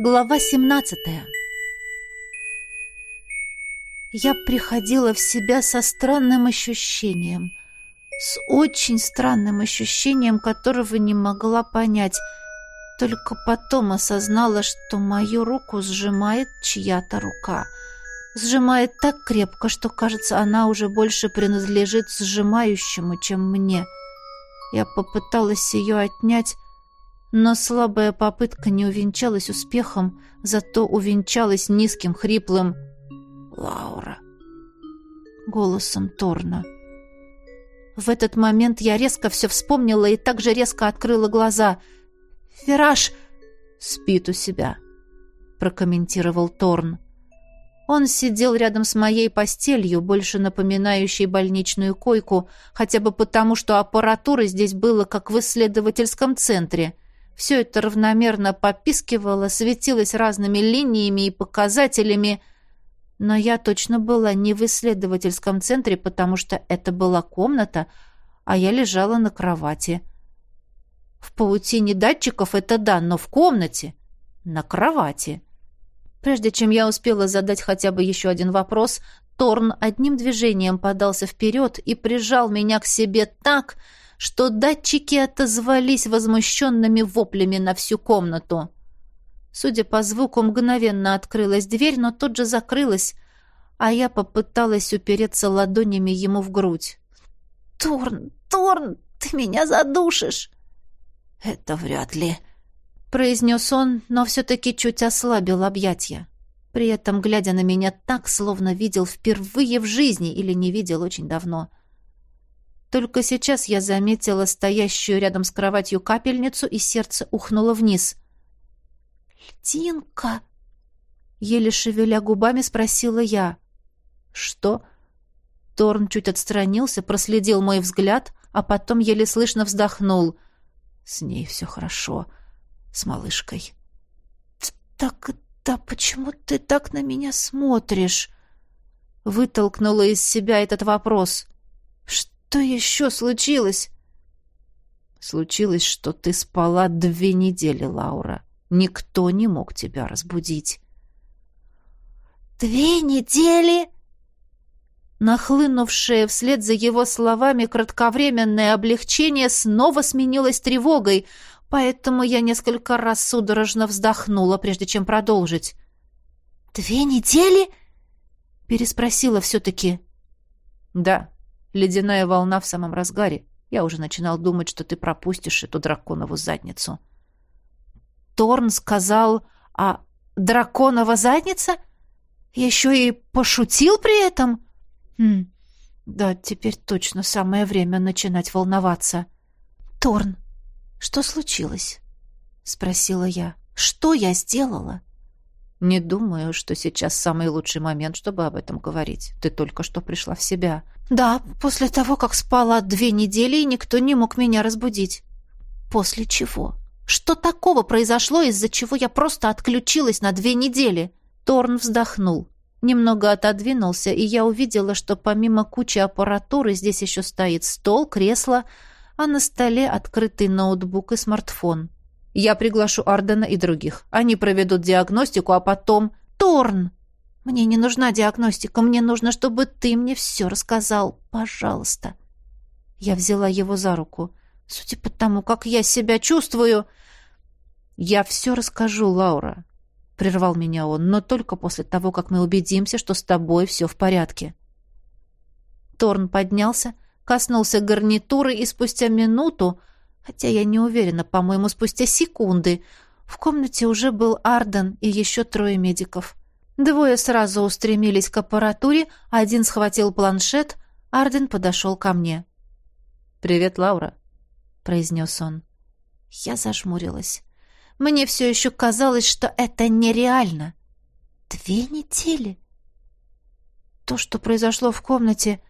Глава 17 Я приходила в себя со странным ощущением. С очень странным ощущением, которого не могла понять. Только потом осознала, что мою руку сжимает чья-то рука. Сжимает так крепко, что, кажется, она уже больше принадлежит сжимающему, чем мне. Я попыталась ее отнять, но слабая попытка не увенчалась успехом, зато увенчалась низким, хриплым «Лаура» голосом Торна. В этот момент я резко все вспомнила и также резко открыла глаза. «Вираж!» «Спит у себя», — прокомментировал Торн. Он сидел рядом с моей постелью, больше напоминающей больничную койку, хотя бы потому, что аппаратуры здесь было, как в исследовательском центре — все это равномерно попискивало, светилось разными линиями и показателями, но я точно была не в исследовательском центре, потому что это была комната, а я лежала на кровати. В паутине датчиков это да, но в комнате, на кровати. Прежде чем я успела задать хотя бы еще один вопрос, Торн одним движением подался вперед и прижал меня к себе так, что датчики отозвались возмущенными воплями на всю комнату. Судя по звуку, мгновенно открылась дверь, но тут же закрылась, а я попыталась упереться ладонями ему в грудь. «Торн, Торн, ты меня задушишь!» «Это вряд ли», — произнес он, но все-таки чуть ослабил объятья. При этом глядя на меня так, словно видел впервые в жизни или не видел очень давно. Только сейчас я заметила стоящую рядом с кроватью капельницу, и сердце ухнуло вниз. «Льдинка!» Еле шевеля губами спросила я. «Что?» Торн чуть отстранился, проследил мой взгляд, а потом еле слышно вздохнул. «С ней все хорошо. С малышкой». «Так, да почему ты так на меня смотришь?» Вытолкнула из себя этот вопрос. Что еще случилось? Случилось, что ты спала две недели, Лаура. Никто не мог тебя разбудить. Две недели? Нахлынувшее вслед за его словами кратковременное облегчение снова сменилось тревогой, поэтому я несколько раз судорожно вздохнула, прежде чем продолжить. «Две недели?» — переспросила все-таки. «Да», Ледяная волна в самом разгаре. Я уже начинал думать, что ты пропустишь эту драконову задницу. Торн сказал, а драконова задница? Еще и пошутил при этом? Хм, да, теперь точно самое время начинать волноваться. Торн, что случилось? Спросила я. Что я сделала? Не думаю, что сейчас самый лучший момент, чтобы об этом говорить. Ты только что пришла в себя. Да, после того, как спала две недели, и никто не мог меня разбудить. После чего? Что такого произошло, из-за чего я просто отключилась на две недели? Торн вздохнул. Немного отодвинулся, и я увидела, что помимо кучи аппаратуры здесь еще стоит стол, кресло, а на столе открытый ноутбук и смартфон. Я приглашу Ардена и других. Они проведут диагностику, а потом... Торн! Мне не нужна диагностика, мне нужно, чтобы ты мне все рассказал. Пожалуйста. Я взяла его за руку. Судя по тому, как я себя чувствую... Я все расскажу, Лаура. Прервал меня он, но только после того, как мы убедимся, что с тобой все в порядке. Торн поднялся, коснулся гарнитуры и спустя минуту Хотя я не уверена, по-моему, спустя секунды. В комнате уже был Арден и еще трое медиков. Двое сразу устремились к аппаратуре, один схватил планшет, Арден подошел ко мне. «Привет, Лаура», — произнес он. Я зажмурилась. Мне все еще казалось, что это нереально. Две недели. То, что произошло в комнате...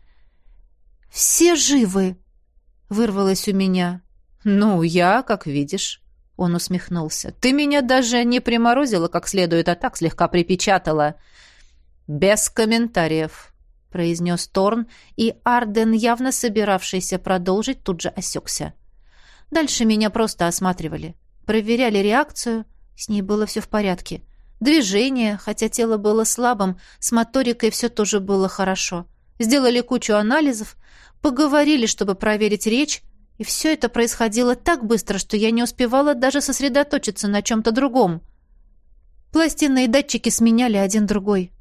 «Все живы!» — вырвалось у меня. «Ну, я, как видишь». Он усмехнулся. «Ты меня даже не приморозила как следует, а так слегка припечатала». «Без комментариев», — произнес Торн, и Арден, явно собиравшийся продолжить, тут же осекся. Дальше меня просто осматривали. Проверяли реакцию, С ней было все в порядке. Движение, хотя тело было слабым, с моторикой все тоже было хорошо. Сделали кучу анализов, поговорили, чтобы проверить речь, и все это происходило так быстро, что я не успевала даже сосредоточиться на чем-то другом. Пластины и датчики сменяли один другой.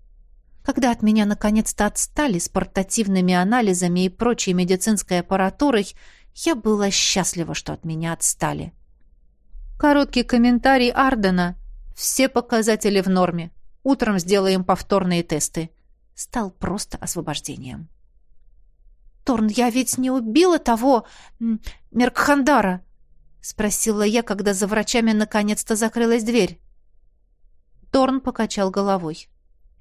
Когда от меня наконец-то отстали с портативными анализами и прочей медицинской аппаратурой, я была счастлива, что от меня отстали. Короткий комментарий Ардена. Все показатели в норме. Утром сделаем повторные тесты. Стал просто освобождением. «Торн, я ведь не убила того... Меркхандара?» — спросила я, когда за врачами наконец-то закрылась дверь. Торн покачал головой.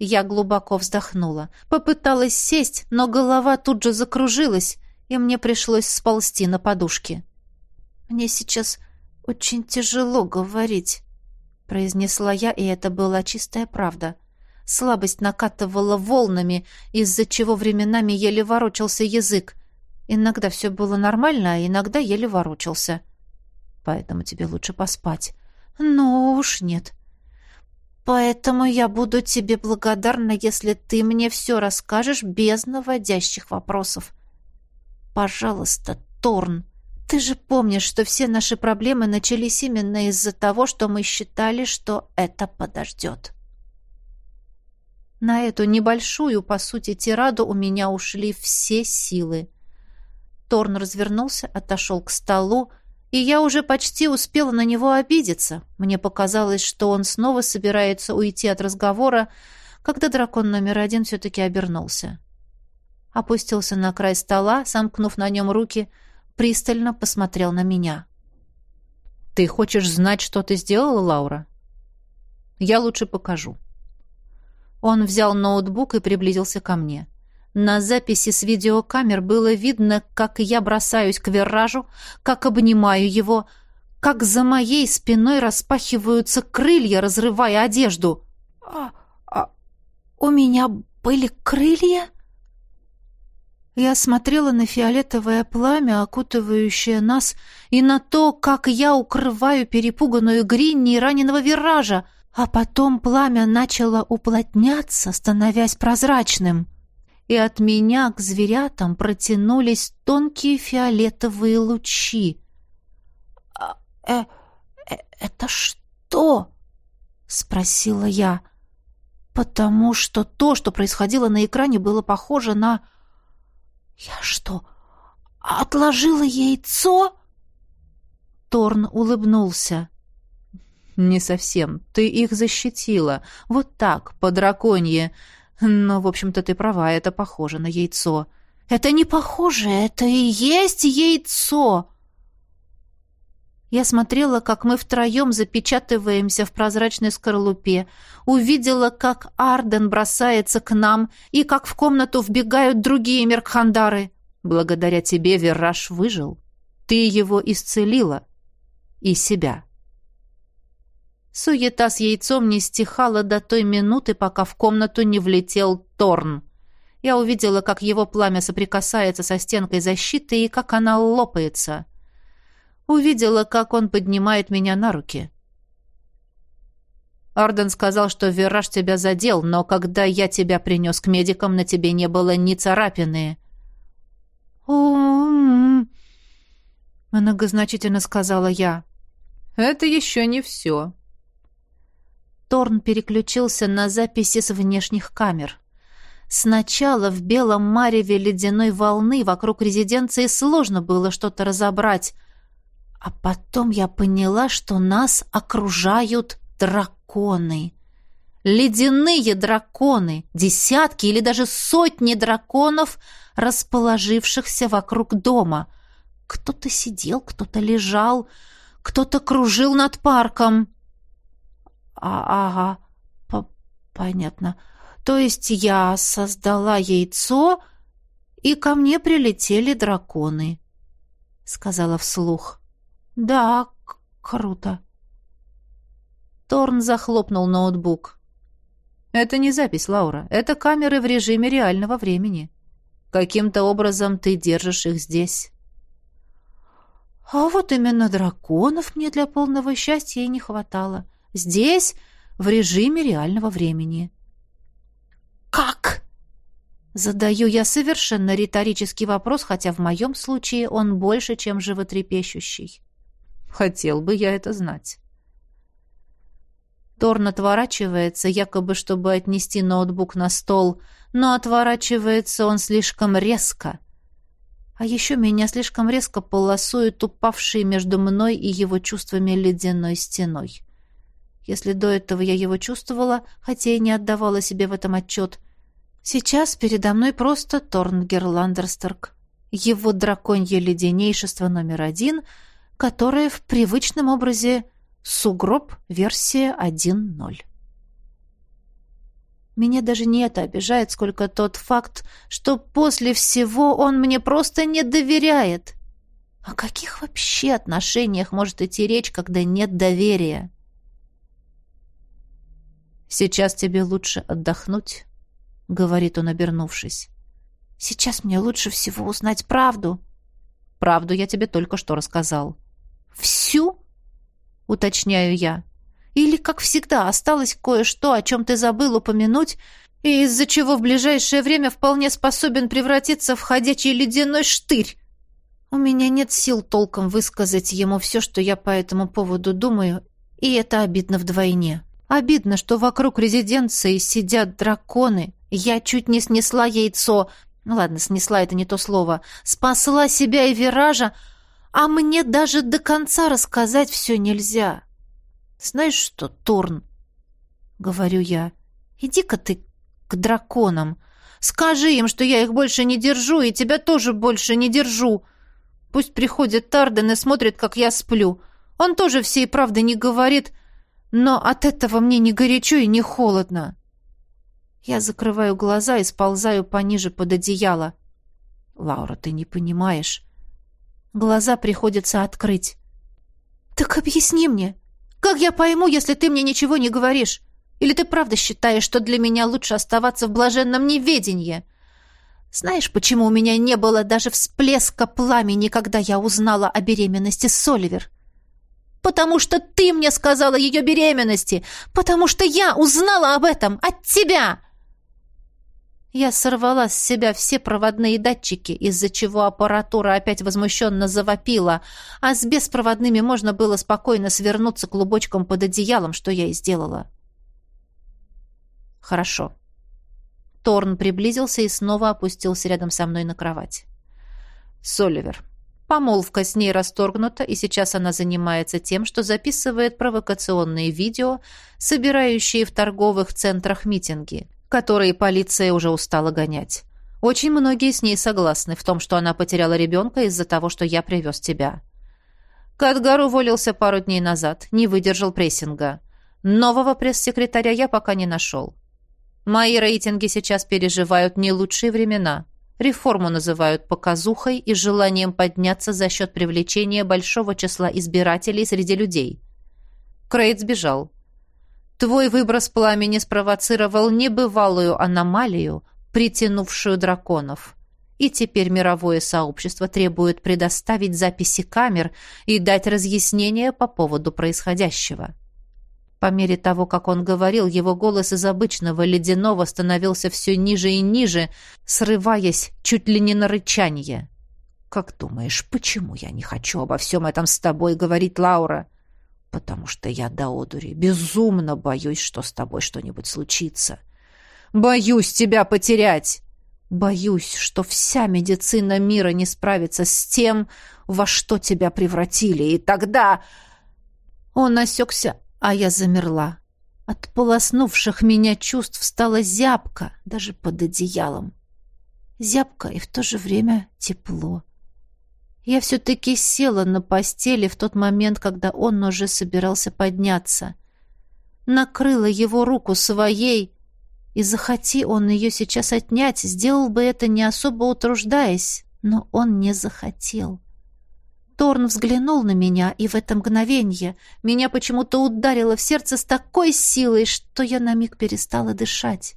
Я глубоко вздохнула. Попыталась сесть, но голова тут же закружилась, и мне пришлось сползти на подушке. «Мне сейчас очень тяжело говорить», — произнесла я, и это была чистая правда. Слабость накатывала волнами, из-за чего временами еле ворочался язык. Иногда все было нормально, а иногда еле ворочался. Поэтому тебе лучше поспать. Ну уж нет. Поэтому я буду тебе благодарна, если ты мне все расскажешь без наводящих вопросов. Пожалуйста, Торн, ты же помнишь, что все наши проблемы начались именно из-за того, что мы считали, что это подождет. На эту небольшую, по сути, тираду у меня ушли все силы. Торн развернулся, отошел к столу, и я уже почти успела на него обидеться. Мне показалось, что он снова собирается уйти от разговора, когда дракон номер один все-таки обернулся. Опустился на край стола, сомкнув на нем руки, пристально посмотрел на меня. «Ты хочешь знать, что ты сделала, Лаура?» «Я лучше покажу». Он взял ноутбук и приблизился ко мне. На записи с видеокамер было видно, как я бросаюсь к виражу, как обнимаю его, как за моей спиной распахиваются крылья, разрывая одежду. «А, а у меня были крылья?» Я смотрела на фиолетовое пламя, окутывающее нас, и на то, как я укрываю перепуганную Гринни и раненого виража — а потом пламя начало уплотняться, становясь прозрачным. И от меня к зверятам протянулись тонкие фиолетовые лучи. «А, э, э, «Это что?» — спросила я. Потому что то, что происходило на экране, было похоже на... «Я что, отложила яйцо?» Торн улыбнулся. «Не совсем. Ты их защитила. Вот так, по драконье. Но, в общем-то, ты права, это похоже на яйцо». «Это не похоже, это и есть яйцо!» Я смотрела, как мы втроем запечатываемся в прозрачной скорлупе, увидела, как Арден бросается к нам и как в комнату вбегают другие меркхандары. Благодаря тебе Верраш выжил. Ты его исцелила. И себя. Суета с яйцом не стихала до той минуты, пока в комнату не влетел Торн. Я увидела, как его пламя соприкасается со стенкой защиты и как она лопается. Увидела, как он поднимает меня на руки. Арден сказал, что вираж тебя задел, но когда я тебя принес к медикам, на тебе не было ни царапины. Многозначительно сказала я. «Это еще не все», Торн переключился на записи с внешних камер. Сначала в белом мареве ледяной волны вокруг резиденции сложно было что-то разобрать, а потом я поняла, что нас окружают драконы. Ледяные драконы, десятки или даже сотни драконов, расположившихся вокруг дома. Кто-то сидел, кто-то лежал, кто-то кружил над парком. А, ага, по понятно. То есть я создала яйцо, и ко мне прилетели драконы, сказала вслух. Да, круто. Торн захлопнул ноутбук. Это не запись, Лаура. Это камеры в режиме реального времени. Каким-то образом ты держишь их здесь. А вот именно драконов мне для полного счастья и не хватало. Здесь, в режиме реального времени. «Как?» Задаю я совершенно риторический вопрос, хотя в моем случае он больше, чем животрепещущий. Хотел бы я это знать. Торн отворачивается, якобы чтобы отнести ноутбук на стол, но отворачивается он слишком резко. А еще меня слишком резко полосует упавший между мной и его чувствами ледяной стеной. Если до этого я его чувствовала, хотя и не отдавала себе в этом отчет, Сейчас передо мной просто Торнгер Ландерстерк, его драконье леденейшество номер один, которое в привычном образе сугроб версия 1.0. Меня даже не это обижает, сколько тот факт, что после всего он мне просто не доверяет. О каких вообще отношениях может идти речь, когда нет доверия? Сейчас тебе лучше отдохнуть, — говорит он, обернувшись. «Сейчас мне лучше всего узнать правду». «Правду я тебе только что рассказал». «Всю?» — уточняю я. «Или, как всегда, осталось кое-что, о чем ты забыл упомянуть, и из-за чего в ближайшее время вполне способен превратиться в ходячий ледяной штырь?» У меня нет сил толком высказать ему все, что я по этому поводу думаю, и это обидно вдвойне. Обидно, что вокруг резиденции сидят драконы, я чуть не снесла яйцо. Ну ладно, снесла это не то слово. Спасла себя и виража, а мне даже до конца рассказать все нельзя. Знаешь что, Торн, говорю я, иди-ка ты к драконам. Скажи им, что я их больше не держу, и тебя тоже больше не держу. Пусть приходит Тарден и смотрит, как я сплю. Он тоже всей правды не говорит, но от этого мне не горячо и не холодно. Я закрываю глаза и сползаю пониже под одеяло. Лаура, ты не понимаешь. Глаза приходится открыть. Так объясни мне, как я пойму, если ты мне ничего не говоришь? Или ты правда считаешь, что для меня лучше оставаться в блаженном неведении? Знаешь, почему у меня не было даже всплеска пламени, когда я узнала о беременности Соливер? Потому что ты мне сказала ее беременности, потому что я узнала об этом от тебя. Я сорвала с себя все проводные датчики, из-за чего аппаратура опять возмущенно завопила, а с беспроводными можно было спокойно свернуться клубочком под одеялом, что я и сделала. Хорошо. Торн приблизился и снова опустился рядом со мной на кровать. Соливер. Помолвка с ней расторгнута, и сейчас она занимается тем, что записывает провокационные видео, собирающие в торговых центрах митинги которые полиция уже устала гонять. Очень многие с ней согласны в том, что она потеряла ребенка из-за того, что я привез тебя. Кадгар уволился пару дней назад, не выдержал прессинга. Нового пресс-секретаря я пока не нашел. Мои рейтинги сейчас переживают не лучшие времена. Реформу называют показухой и желанием подняться за счет привлечения большого числа избирателей среди людей. Крейт сбежал. Твой выброс пламени спровоцировал небывалую аномалию, притянувшую драконов. И теперь мировое сообщество требует предоставить записи камер и дать разъяснения по поводу происходящего. По мере того, как он говорил, его голос из обычного ледяного становился все ниже и ниже, срываясь чуть ли не на рычание. «Как думаешь, почему я не хочу обо всем этом с тобой говорить, Лаура?» потому что я до одури безумно боюсь, что с тобой что-нибудь случится. Боюсь тебя потерять. Боюсь, что вся медицина мира не справится с тем, во что тебя превратили, и тогда... Он осекся, а я замерла. От полоснувших меня чувств стала зябко, даже под одеялом. Зябко и в то же время тепло. Я все-таки села на постели в тот момент, когда он уже собирался подняться. Накрыла его руку своей, и захоти он ее сейчас отнять, сделал бы это не особо утруждаясь, но он не захотел. Торн взглянул на меня, и в это мгновенье меня почему-то ударило в сердце с такой силой, что я на миг перестала дышать.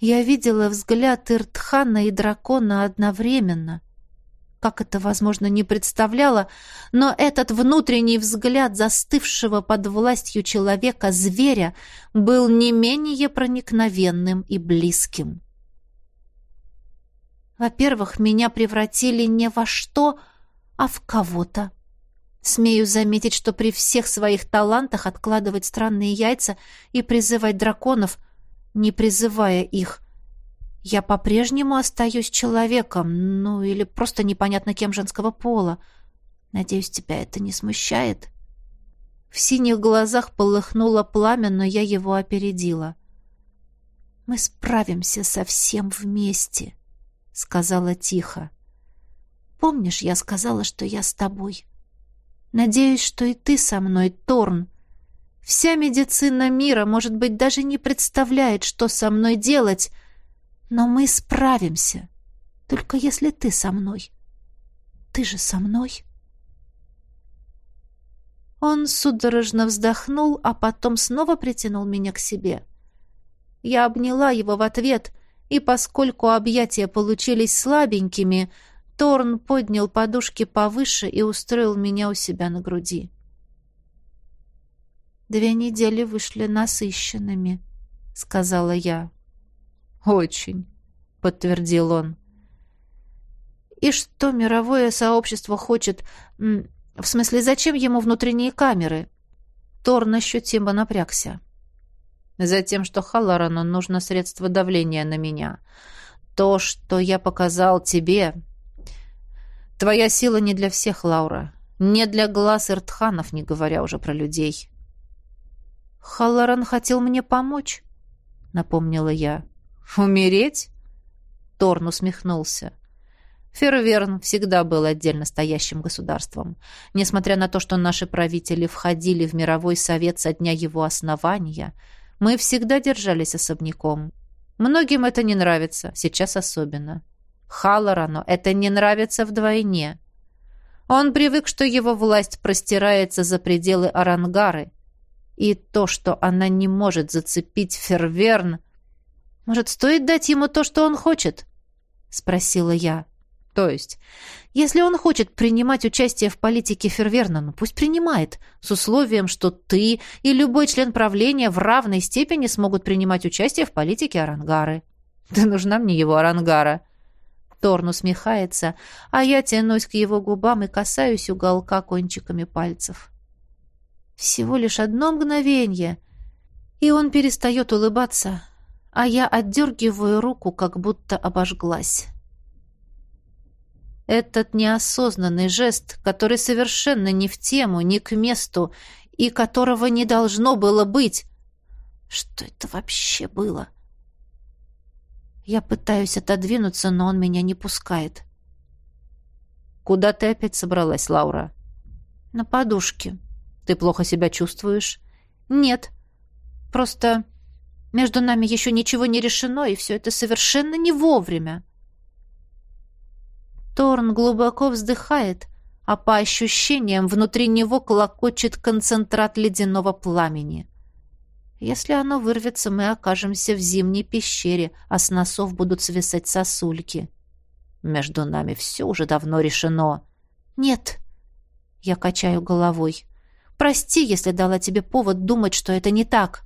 Я видела взгляд Иртхана и дракона одновременно — как это, возможно, не представляла, но этот внутренний взгляд застывшего под властью человека зверя был не менее проникновенным и близким. Во-первых, меня превратили не во что, а в кого-то. Смею заметить, что при всех своих талантах откладывать странные яйца и призывать драконов, не призывая их, я по-прежнему остаюсь человеком, ну или просто непонятно кем женского пола. Надеюсь, тебя это не смущает. В синих глазах полыхнуло пламя, но я его опередила. Мы справимся со всем вместе, сказала тихо. Помнишь, я сказала, что я с тобой? Надеюсь, что и ты со мной, Торн. Вся медицина мира, может быть, даже не представляет, что со мной делать, но мы справимся, только если ты со мной. Ты же со мной. Он судорожно вздохнул, а потом снова притянул меня к себе. Я обняла его в ответ, и поскольку объятия получились слабенькими, Торн поднял подушки повыше и устроил меня у себя на груди. «Две недели вышли насыщенными», — сказала я. «Очень», — подтвердил он. «И что мировое сообщество хочет? В смысле, зачем ему внутренние камеры?» Торн ощутимо напрягся. «Затем, что Халлорану нужно средство давления на меня. То, что я показал тебе... Твоя сила не для всех, Лаура. Не для глаз Иртханов, не говоря уже про людей». «Халлоран хотел мне помочь», — напомнила я. «Умереть?» Торн усмехнулся. Ферверн всегда был отдельно стоящим государством. Несмотря на то, что наши правители входили в мировой совет со дня его основания, мы всегда держались особняком. Многим это не нравится, сейчас особенно. Халлорану это не нравится вдвойне. Он привык, что его власть простирается за пределы Арангары, и то, что она не может зацепить Ферверн, может, стоит дать ему то, что он хочет? спросила я. То есть, если он хочет принимать участие в политике Ферверна, ну пусть принимает, с условием, что ты и любой член правления в равной степени смогут принимать участие в политике Арангары. Да нужна мне его Арангара. Торн усмехается, а я тянусь к его губам и касаюсь уголка кончиками пальцев. Всего лишь одно мгновение, и он перестает улыбаться, а я отдергиваю руку, как будто обожглась. Этот неосознанный жест, который совершенно не в тему, не к месту, и которого не должно было быть. Что это вообще было? Я пытаюсь отодвинуться, но он меня не пускает. «Куда ты опять собралась, Лаура?» «На подушке». «Ты плохо себя чувствуешь?» «Нет. Просто между нами еще ничего не решено, и все это совершенно не вовремя. Торн глубоко вздыхает, а по ощущениям внутри него клокочет концентрат ледяного пламени. Если оно вырвется, мы окажемся в зимней пещере, а с носов будут свисать сосульки. Между нами все уже давно решено. Нет, я качаю головой. Прости, если дала тебе повод думать, что это не так.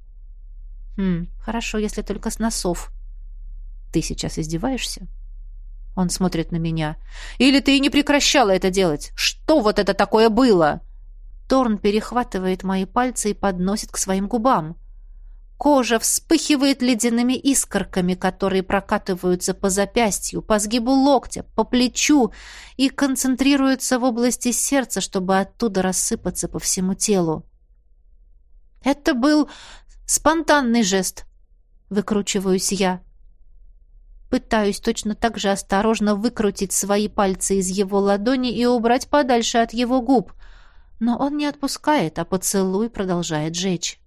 «Хм, хорошо, если только с носов». «Ты сейчас издеваешься?» Он смотрит на меня. «Или ты и не прекращала это делать? Что вот это такое было?» Торн перехватывает мои пальцы и подносит к своим губам. Кожа вспыхивает ледяными искорками, которые прокатываются по запястью, по сгибу локтя, по плечу и концентрируются в области сердца, чтобы оттуда рассыпаться по всему телу. Это был Спонтанный жест. Выкручиваюсь я. Пытаюсь точно так же осторожно выкрутить свои пальцы из его ладони и убрать подальше от его губ. Но он не отпускает, а поцелуй продолжает жечь.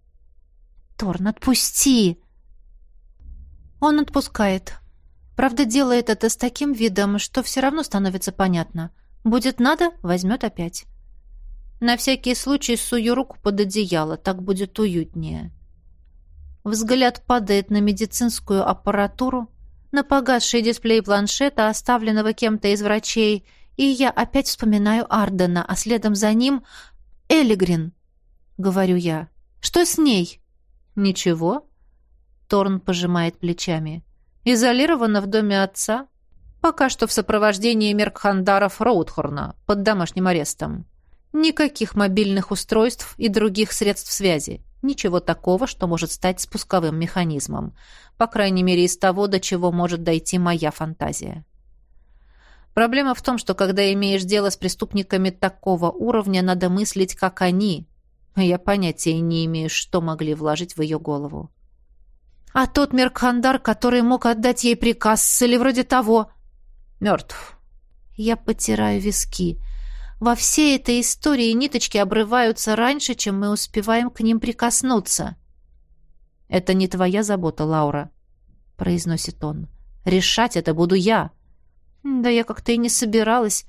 «Торн, отпусти!» Он отпускает. Правда, делает это с таким видом, что все равно становится понятно. Будет надо, возьмет опять. На всякий случай сую руку под одеяло, так будет уютнее. Взгляд падает на медицинскую аппаратуру, на погасший дисплей планшета, оставленного кем-то из врачей, И я опять вспоминаю Ардена, а следом за ним Элигрин, говорю я. Что с ней? Ничего. Торн пожимает плечами. Изолирована в доме отца, пока что в сопровождении Меркхандаров Роудхорна под домашним арестом. Никаких мобильных устройств и других средств связи. Ничего такого, что может стать спусковым механизмом. По крайней мере, из того, до чего может дойти моя фантазия. Проблема в том, что когда имеешь дело с преступниками такого уровня, надо мыслить, как они. Я понятия не имею, что могли вложить в ее голову. А тот Меркхандар, который мог отдать ей приказ, или вроде того, мертв. Я потираю виски. Во всей этой истории ниточки обрываются раньше, чем мы успеваем к ним прикоснуться. «Это не твоя забота, Лаура», — произносит он. «Решать это буду я». «Да я как-то и не собиралась.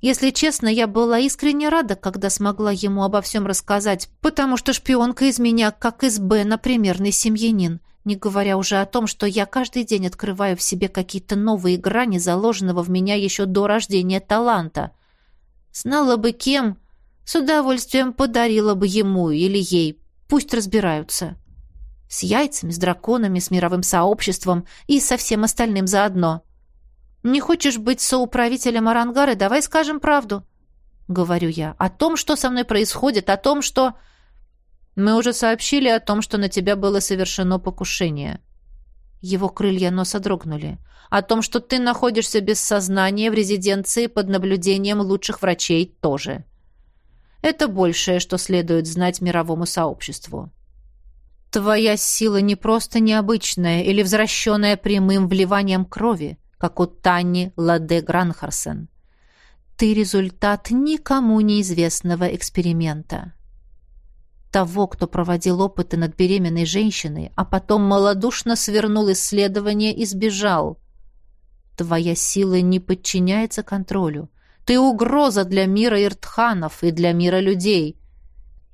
Если честно, я была искренне рада, когда смогла ему обо всем рассказать, потому что шпионка из меня, как из Бена, примерный семьянин, не говоря уже о том, что я каждый день открываю в себе какие-то новые грани, заложенного в меня еще до рождения таланта». Знала бы кем, с удовольствием подарила бы ему или ей. Пусть разбираются. С яйцами, с драконами, с мировым сообществом и со всем остальным заодно. Не хочешь быть соуправителем Арангары, давай скажем правду. Говорю я. О том, что со мной происходит, о том, что... Мы уже сообщили о том, что на тебя было совершено покушение. Его крылья носа дрогнули. О том, что ты находишься без сознания в резиденции под наблюдением лучших врачей, тоже. Это большее, что следует знать мировому сообществу. Твоя сила не просто необычная или возвращенная прямым вливанием крови, как у Тани Ладе Гранхарсен. Ты результат никому неизвестного эксперимента того, кто проводил опыты над беременной женщиной, а потом малодушно свернул исследование и сбежал. Твоя сила не подчиняется контролю. Ты угроза для мира иртханов и для мира людей.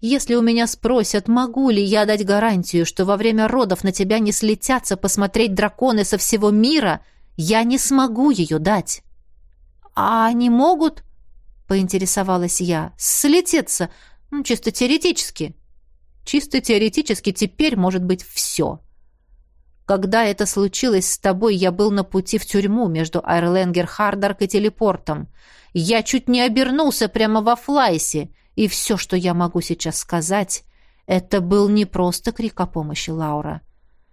Если у меня спросят, могу ли я дать гарантию, что во время родов на тебя не слетятся посмотреть драконы со всего мира, я не смогу ее дать. А они могут, поинтересовалась я, слететься, ну, чисто теоретически. Чисто теоретически теперь может быть все. Когда это случилось с тобой, я был на пути в тюрьму между Айрленгер Хардарк и телепортом. Я чуть не обернулся прямо во флайсе, и все, что я могу сейчас сказать, это был не просто крик о помощи Лаура.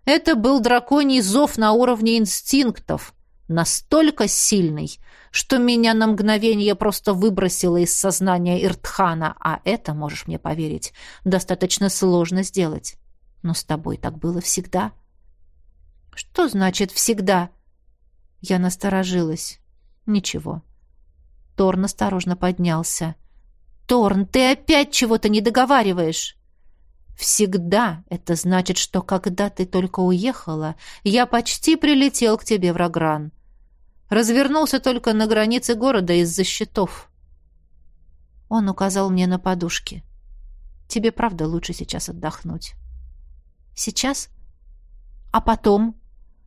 Это был драконий зов на уровне инстинктов, настолько сильный, что меня на мгновение просто выбросило из сознания Иртхана, а это, можешь мне поверить, достаточно сложно сделать. Но с тобой так было всегда. Что значит «всегда»? Я насторожилась. Ничего. Торн осторожно поднялся. «Торн, ты опять чего-то не договариваешь!» «Всегда» — это значит, что когда ты только уехала, я почти прилетел к тебе в Рогран. Развернулся только на границе города из-за щитов. Он указал мне на подушки. Тебе правда лучше сейчас отдохнуть. Сейчас? А потом?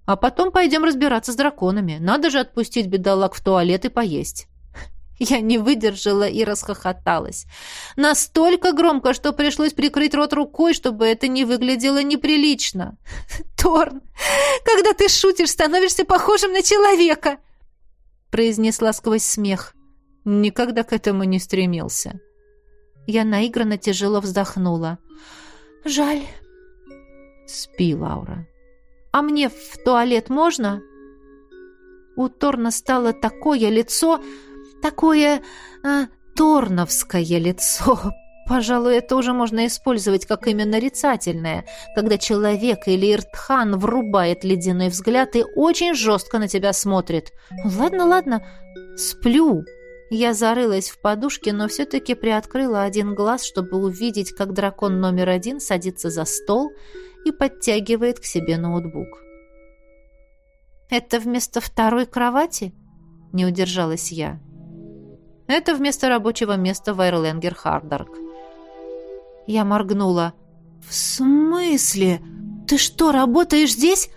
А потом пойдем разбираться с драконами. Надо же отпустить бедолаг в туалет и поесть. Я не выдержала и расхохоталась. Настолько громко, что пришлось прикрыть рот рукой, чтобы это не выглядело неприлично. «Торн, когда ты шутишь, становишься похожим на человека!» произнесла сквозь смех. Никогда к этому не стремился. Я наигранно тяжело вздохнула. «Жаль». «Спи, Лаура». «А мне в туалет можно?» У Торна стало такое лицо, такое а, торновское лицо, Пожалуй, это уже можно использовать как имя нарицательное, когда человек или Иртхан врубает ледяной взгляд и очень жестко на тебя смотрит. «Ладно, ладно, сплю». Я зарылась в подушке, но все-таки приоткрыла один глаз, чтобы увидеть, как дракон номер один садится за стол и подтягивает к себе ноутбук. «Это вместо второй кровати?» — не удержалась я. «Это вместо рабочего места в Айрленгер Хардарк». Я моргнула. «В смысле? Ты что, работаешь здесь?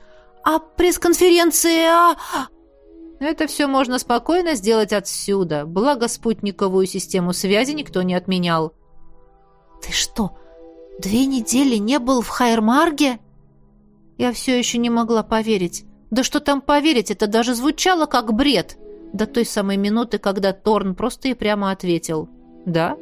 А пресс-конференция...» Это все можно спокойно сделать отсюда, благо спутниковую систему связи никто не отменял. Ты что, две недели не был в Хайермарге? Я все еще не могла поверить. Да что там поверить, это даже звучало как бред. До той самой минуты, когда Торн просто и прямо ответил. Да,